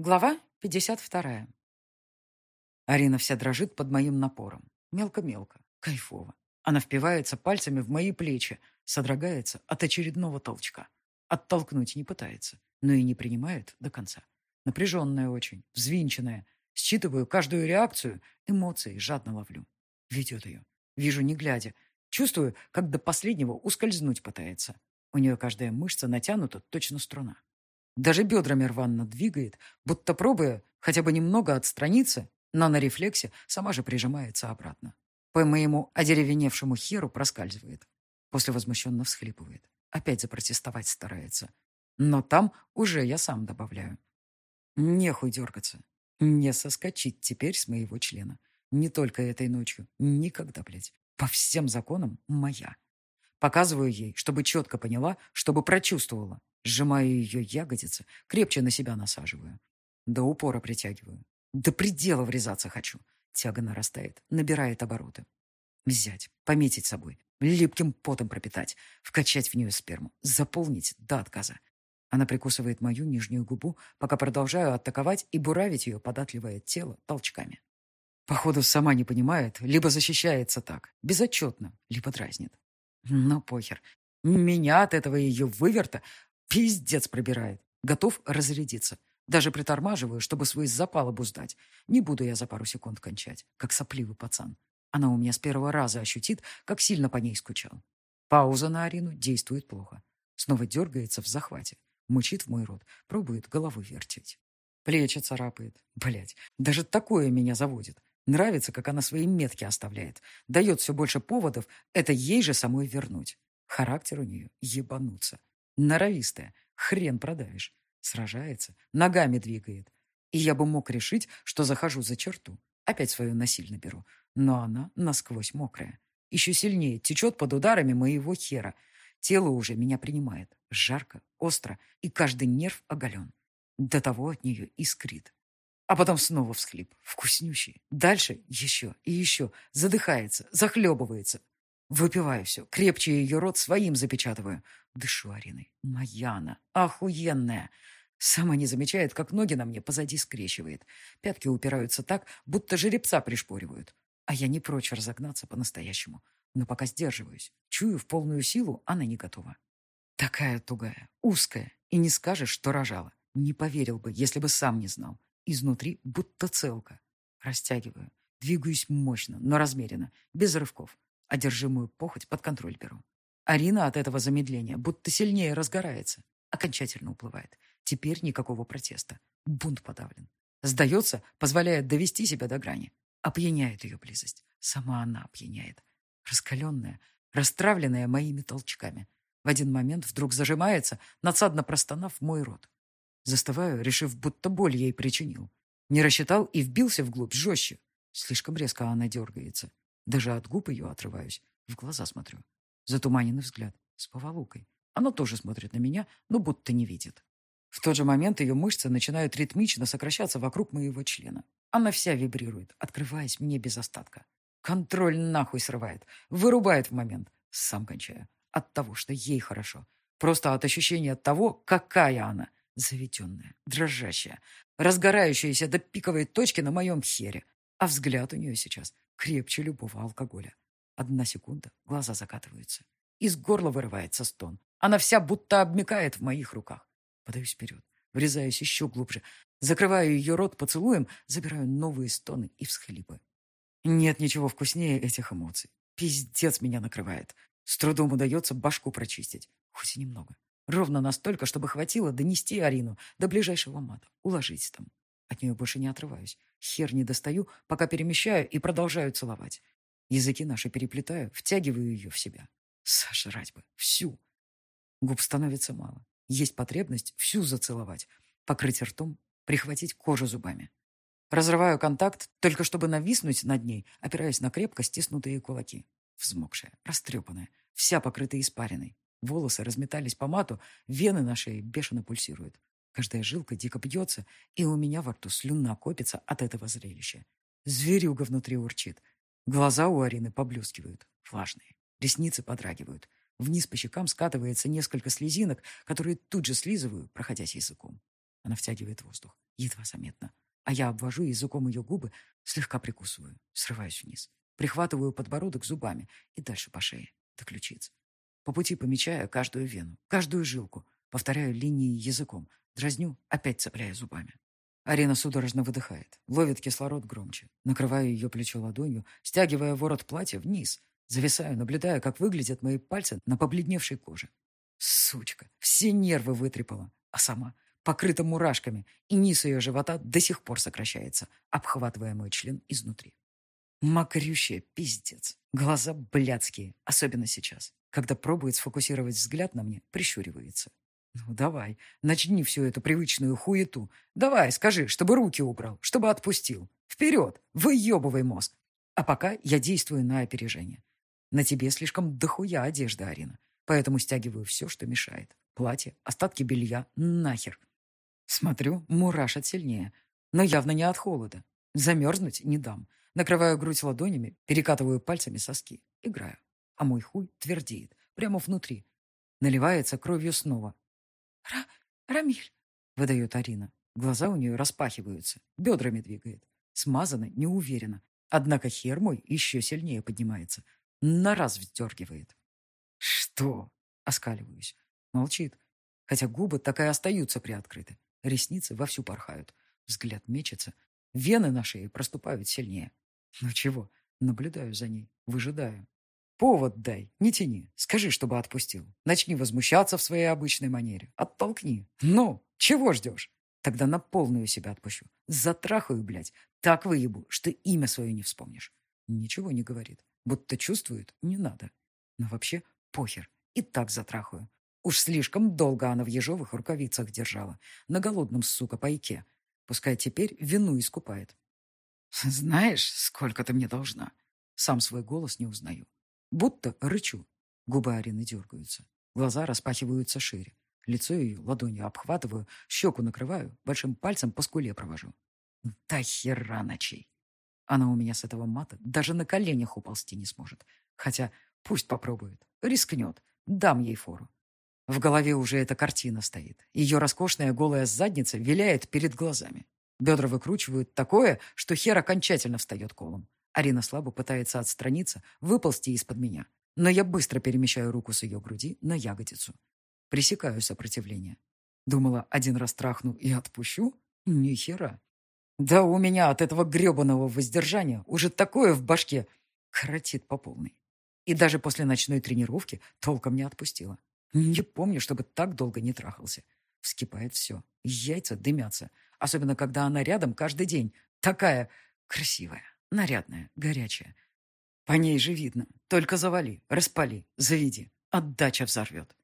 Глава 52. Арина вся дрожит под моим напором. Мелко-мелко, кайфово. Она впивается пальцами в мои плечи, содрогается от очередного толчка. Оттолкнуть не пытается, но и не принимает до конца. Напряженная очень, взвинченная. Считываю каждую реакцию, эмоции жадно ловлю. Ведет ее. Вижу, не глядя. Чувствую, как до последнего ускользнуть пытается. У нее каждая мышца натянута, точно струна. Даже бедрами рванно двигает, будто пробуя хотя бы немного отстраниться, но на рефлексе сама же прижимается обратно. По моему одеревеневшему херу проскальзывает. После возмущенно всхлипывает. Опять запротестовать старается. Но там уже я сам добавляю. Нехуй дергаться. Не соскочить теперь с моего члена. Не только этой ночью. Никогда, блядь. По всем законам моя. Показываю ей, чтобы четко поняла, чтобы прочувствовала. Сжимаю ее ягодицы, крепче на себя насаживаю. До упора притягиваю. До предела врезаться хочу. Тяга нарастает, набирает обороты. Взять, пометить собой, липким потом пропитать, вкачать в нее сперму, заполнить до отказа. Она прикусывает мою нижнюю губу, пока продолжаю атаковать и буравить ее податливое тело толчками. Походу, сама не понимает, либо защищается так, безотчетно, либо дразнит. Но похер. Меня от этого ее выверта Пиздец пробирает. Готов разрядиться. Даже притормаживаю, чтобы свой запал обуздать. Не буду я за пару секунд кончать, как сопливый пацан. Она у меня с первого раза ощутит, как сильно по ней скучал. Пауза на Арину действует плохо. Снова дергается в захвате. Мучит в мой рот, пробует голову вертеть. Плечи царапает. Блять, даже такое меня заводит. Нравится, как она свои метки оставляет. Дает все больше поводов, это ей же самой вернуть. Характер у нее ебануться. Норовистая. Хрен продавишь. Сражается. Ногами двигает. И я бы мог решить, что захожу за черту. Опять свою насильно беру. Но она насквозь мокрая. Еще сильнее течет под ударами моего хера. Тело уже меня принимает. Жарко, остро, и каждый нерв оголен. До того от нее искрит. А потом снова всхлип. Вкуснющий. Дальше еще и еще. Задыхается, захлебывается. Выпиваю все, крепче ее рот своим запечатываю. Дышу Ариной. Моя она, охуенная. Сама не замечает, как ноги на мне позади скрещивает. Пятки упираются так, будто жеребца пришпоривают. А я не прочь разогнаться по-настоящему. Но пока сдерживаюсь. Чую в полную силу, она не готова. Такая тугая, узкая. И не скажешь, что рожала. Не поверил бы, если бы сам не знал. Изнутри будто целка. Растягиваю. Двигаюсь мощно, но размеренно, без рывков. Одержимую похоть под контроль беру. Арина от этого замедления будто сильнее разгорается. Окончательно уплывает. Теперь никакого протеста. Бунт подавлен. Сдается, позволяет довести себя до грани. Опьяняет ее близость. Сама она опьяняет. Раскаленная, растравленная моими толчками. В один момент вдруг зажимается, надсадно простонав мой рот. Застываю, решив, будто боль ей причинил. Не рассчитал и вбился вглубь жестче. Слишком резко она дергается. Даже от губ ее отрываюсь, в глаза смотрю. Затуманенный взгляд, с поволокой. Она тоже смотрит на меня, но будто не видит. В тот же момент ее мышцы начинают ритмично сокращаться вокруг моего члена. Она вся вибрирует, открываясь мне без остатка. Контроль нахуй срывает, вырубает в момент. Сам кончаю. От того, что ей хорошо. Просто от ощущения того, какая она. Заведенная, дрожащая, разгорающаяся до пиковой точки на моем хере. А взгляд у нее сейчас крепче любого алкоголя. Одна секунда, глаза закатываются. Из горла вырывается стон. Она вся будто обмекает в моих руках. Подаюсь вперед, врезаюсь еще глубже. Закрываю ее рот поцелуем, забираю новые стоны и всхлипы. Нет ничего вкуснее этих эмоций. Пиздец меня накрывает. С трудом удается башку прочистить. Хоть и немного. Ровно настолько, чтобы хватило донести Арину до ближайшего мата. Уложить там. От нее больше не отрываюсь. Хер не достаю, пока перемещаю и продолжаю целовать. Языки наши переплетаю, втягиваю ее в себя. Сожрать бы. Всю. Губ становится мало. Есть потребность всю зацеловать, покрыть ртом, прихватить кожу зубами. Разрываю контакт, только чтобы нависнуть над ней, опираясь на крепко стиснутые кулаки. Взмокшая, растрепанная, вся покрытая испариной. Волосы разметались по мату, вены на шее бешено пульсируют. Каждая жилка дико бьется, и у меня во рту слюна копится от этого зрелища. Зверюга внутри урчит. Глаза у Арины поблескивают, влажные. Ресницы подрагивают. Вниз по щекам скатывается несколько слезинок, которые тут же слизываю, проходясь языком. Она втягивает воздух. едва заметно. А я обвожу языком ее губы, слегка прикусываю, срываюсь вниз. Прихватываю подбородок зубами и дальше по шее, до ключиц. По пути помечаю каждую вену, каждую жилку, повторяю линии языком, дразню, опять цепляя зубами. Арина судорожно выдыхает, ловит кислород громче. Накрываю ее плечо ладонью, стягивая ворот платья вниз. Зависаю, наблюдая, как выглядят мои пальцы на побледневшей коже. Сучка, все нервы вытрепала, а сама покрыта мурашками, и низ ее живота до сих пор сокращается, обхватывая мой член изнутри. Мокрющая, пиздец. Глаза блядские, особенно сейчас, когда пробует сфокусировать взгляд на мне, прищуривается. Ну, давай, начни всю эту привычную хуету. Давай, скажи, чтобы руки убрал, чтобы отпустил. Вперед, выебывай мозг. А пока я действую на опережение. На тебе слишком дохуя одежда, Арина. Поэтому стягиваю все, что мешает. Платье, остатки белья, нахер. Смотрю, мурашат сильнее. Но явно не от холода. Замерзнуть не дам. Накрываю грудь ладонями, перекатываю пальцами соски. Играю. А мой хуй твердеет. Прямо внутри. Наливается кровью снова. «Ра... Рамиль!» — выдает Арина. Глаза у нее распахиваются. Бедрами двигает. Смазано, неуверенно. Однако хер мой еще сильнее поднимается. На раз вздергивает. «Что?» — оскаливаюсь. Молчит. Хотя губы так и остаются приоткрыты. Ресницы вовсю порхают. Взгляд мечется. Вены на шее проступают сильнее. Ну чего? Наблюдаю за ней, выжидаю. Повод дай, не тяни. Скажи, чтобы отпустил. Начни возмущаться в своей обычной манере. Оттолкни. Ну, чего ждешь? Тогда на полную себя отпущу. Затрахаю, блядь. Так выебу, что имя свое не вспомнишь. Ничего не говорит. Будто чувствует, не надо. Но вообще похер. И так затрахаю. Уж слишком долго она в ежовых рукавицах держала. На голодном, сука, пайке. Пускай теперь вину искупает. «Знаешь, сколько ты мне должна?» Сам свой голос не узнаю. Будто рычу. Губы Арины дергаются. Глаза распахиваются шире. Лицо ее ладонью обхватываю, щеку накрываю, большим пальцем по скуле провожу. Да хера ночей. Она у меня с этого мата даже на коленях уползти не сможет. Хотя пусть попробует, рискнет, дам ей фору. В голове уже эта картина стоит. Ее роскошная голая задница виляет перед глазами. Бедра выкручивают такое, что хер окончательно встает колом. Арина слабо пытается отстраниться, выползти из-под меня. Но я быстро перемещаю руку с ее груди на ягодицу. Пресекаю сопротивление. Думала, один раз трахну и отпущу? Ни хера. Да у меня от этого гребаного воздержания уже такое в башке коротит по полной. И даже после ночной тренировки толком не отпустила. Не помню, чтобы так долго не трахался. Вскипает все. Яйца дымятся. Особенно, когда она рядом каждый день. Такая красивая, нарядная, горячая. По ней же видно. Только завали, распали, заведи. Отдача взорвет.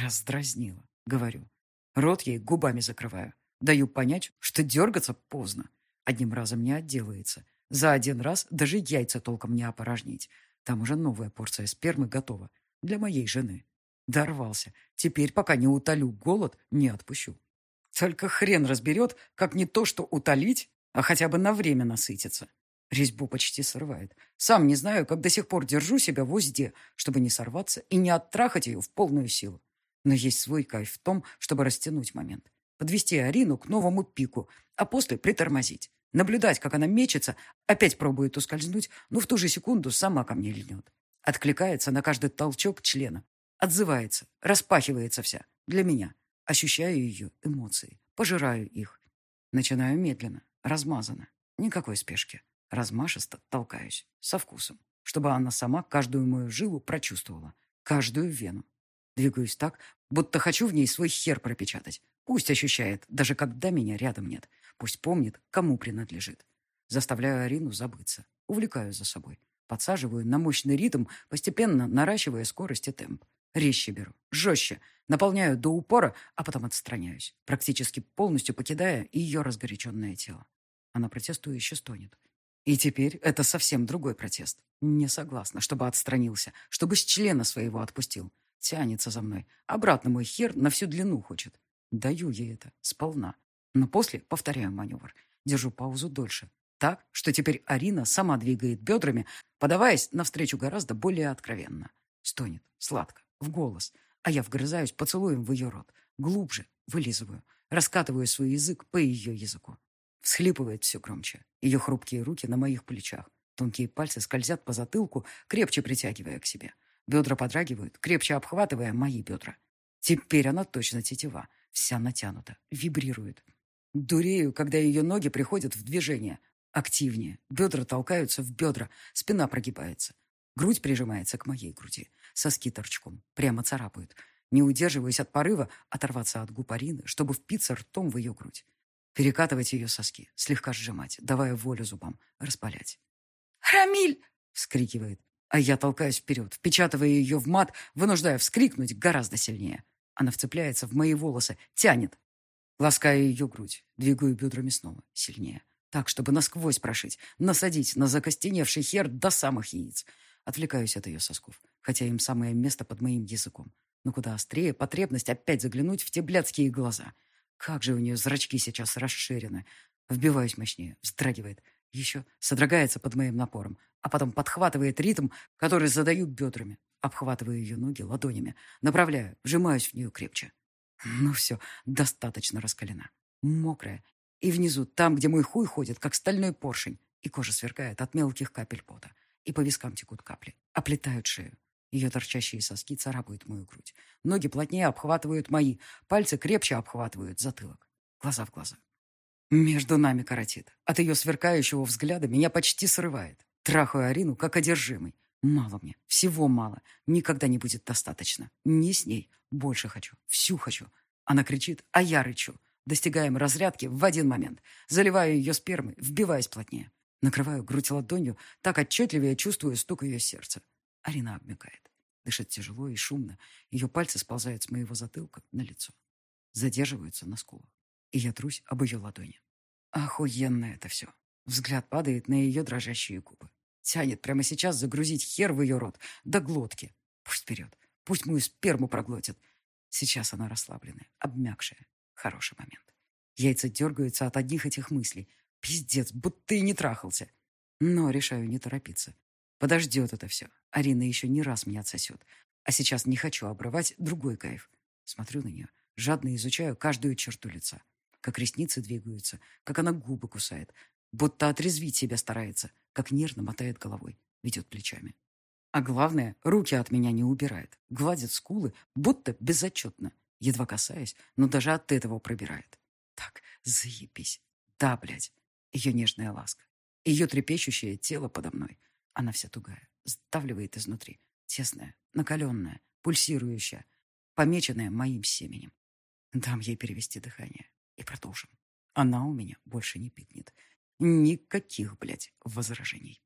Раздразнила, говорю. Рот ей губами закрываю. Даю понять, что дергаться поздно. Одним разом не отделается. За один раз даже яйца толком не опорожнить. Там уже новая порция спермы готова. Для моей жены. Дорвался. Теперь, пока не утолю голод, не отпущу. Только хрен разберет, как не то, что утолить, а хотя бы на время насытиться. Резьбу почти срывает. Сам не знаю, как до сих пор держу себя в узде, чтобы не сорваться и не оттрахать ее в полную силу. Но есть свой кайф в том, чтобы растянуть момент. Подвести Арину к новому пику, а после притормозить. Наблюдать, как она мечется, опять пробует ускользнуть, но в ту же секунду сама ко мне льнет. Откликается на каждый толчок члена. Отзывается, распахивается вся. Для меня. Ощущаю ее эмоции, пожираю их. Начинаю медленно, размазанно. Никакой спешки. Размашисто толкаюсь, со вкусом, чтобы она сама каждую мою жилу прочувствовала, каждую вену. Двигаюсь так, будто хочу в ней свой хер пропечатать. Пусть ощущает, даже когда меня рядом нет. Пусть помнит, кому принадлежит. Заставляю Арину забыться. Увлекаю за собой. Подсаживаю на мощный ритм, постепенно наращивая скорость и темп. Резче беру, жестче, наполняю до упора, а потом отстраняюсь, практически полностью покидая ее разгоряченное тело. Она протестующе стонет. И теперь это совсем другой протест. Не согласна, чтобы отстранился, чтобы с члена своего отпустил. Тянется за мной. Обратно мой хер на всю длину хочет. Даю ей это, сполна. Но после повторяю маневр. Держу паузу дольше. Так, что теперь Арина сама двигает бедрами, подаваясь навстречу гораздо более откровенно. Стонет, сладко в голос, а я вгрызаюсь поцелуем в ее рот. Глубже, вылизываю. раскатываю свой язык по ее языку. Всхлипывает все громче. Ее хрупкие руки на моих плечах. Тонкие пальцы скользят по затылку, крепче притягивая к себе. Бедра подрагивают, крепче обхватывая мои бедра. Теперь она точно тетива, вся натянута, вибрирует. Дурею, когда ее ноги приходят в движение. Активнее. Бедра толкаются в бедра, спина прогибается. Грудь прижимается к моей груди. Соски торчком. Прямо царапают. Не удерживаясь от порыва оторваться от губ Арины, чтобы впиться ртом в ее грудь. Перекатывать ее соски, слегка сжимать, давая волю зубам, распалять. «Рамиль!» — вскрикивает. А я толкаюсь вперед, впечатывая ее в мат, вынуждая вскрикнуть гораздо сильнее. Она вцепляется в мои волосы, тянет. Ласкаю ее грудь, двигаю бедрами снова, сильнее. Так, чтобы насквозь прошить, насадить на закостеневший хер до самых яиц. Отвлекаюсь от ее сосков, хотя им самое место под моим языком. Но куда острее потребность опять заглянуть в те блядские глаза. Как же у нее зрачки сейчас расширены. Вбиваюсь мощнее, вздрагивает. Еще содрогается под моим напором, а потом подхватывает ритм, который задаю бедрами. Обхватываю ее ноги ладонями, направляю, вжимаюсь в нее крепче. Ну все, достаточно раскалена. Мокрая. И внизу, там, где мой хуй ходит, как стальной поршень, и кожа сверкает от мелких капель пота, и по вискам текут капли, оплетают шею. Ее торчащие соски царапают мою грудь. Ноги плотнее обхватывают мои, пальцы крепче обхватывают затылок. Глаза в глаза. Между нами коротит. От ее сверкающего взгляда меня почти срывает. Трахаю Арину, как одержимый. Мало мне, всего мало. Никогда не будет достаточно. Не с ней. Больше хочу. Всю хочу. Она кричит, а я рычу. Достигаем разрядки в один момент. Заливаю ее спермой, вбиваясь плотнее. Накрываю грудь ладонью, так отчетливее чувствую стук ее сердца. Арина обмякает. Дышит тяжело и шумно. Ее пальцы сползают с моего затылка на лицо. Задерживаются на скулах. И я трусь об ее ладони. Охуенно это все. Взгляд падает на ее дрожащие губы. Тянет прямо сейчас загрузить хер в ее рот, до глотки. Пусть вперед. Пусть мою сперму проглотит. Сейчас она расслабленная, обмякшая. Хороший момент. Яйца дергаются от одних этих мыслей. Пиздец, будто и не трахался. Но решаю не торопиться. Подождет это все. Арина еще не раз меня отсосет. А сейчас не хочу обрывать другой кайф. Смотрю на нее, жадно изучаю каждую черту лица. Как ресницы двигаются, как она губы кусает. Будто отрезвить себя старается, как нервно мотает головой, ведет плечами. А главное, руки от меня не убирает. Гладит скулы, будто безотчетно. Едва касаясь, но даже от этого пробирает. Так, заебись. Да, блядь. Ее нежная ласка. Ее трепещущее тело подо мной. Она вся тугая, сдавливает изнутри. Тесная, накаленная, пульсирующая, помеченная моим семенем. Дам ей перевести дыхание. И продолжим. Она у меня больше не пикнет. Никаких, блядь, возражений.